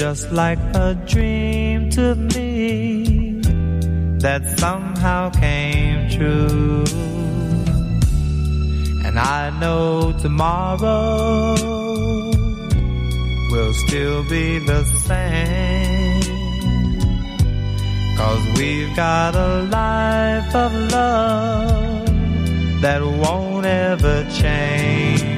just like a dream to me that somehow came true. And I know tomorrow will still be the same. Cause we've got a life of love that won't ever change.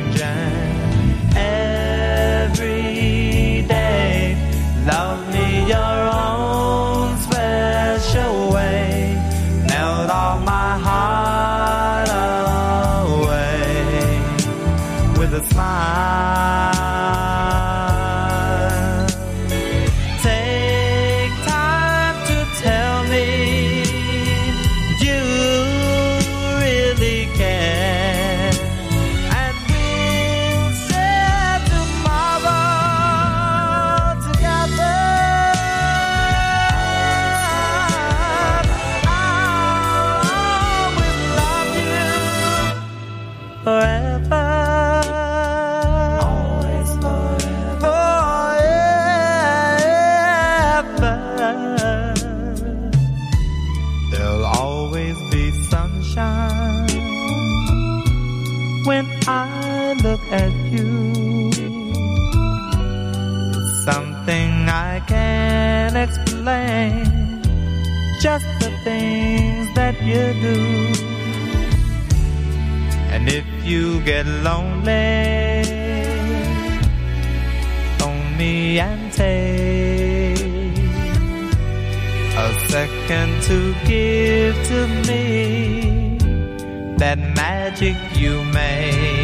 When I look at you. It's something I can't explain, just the things that you do. And if you get lonely, phone me and take a second to give to me that magic you made.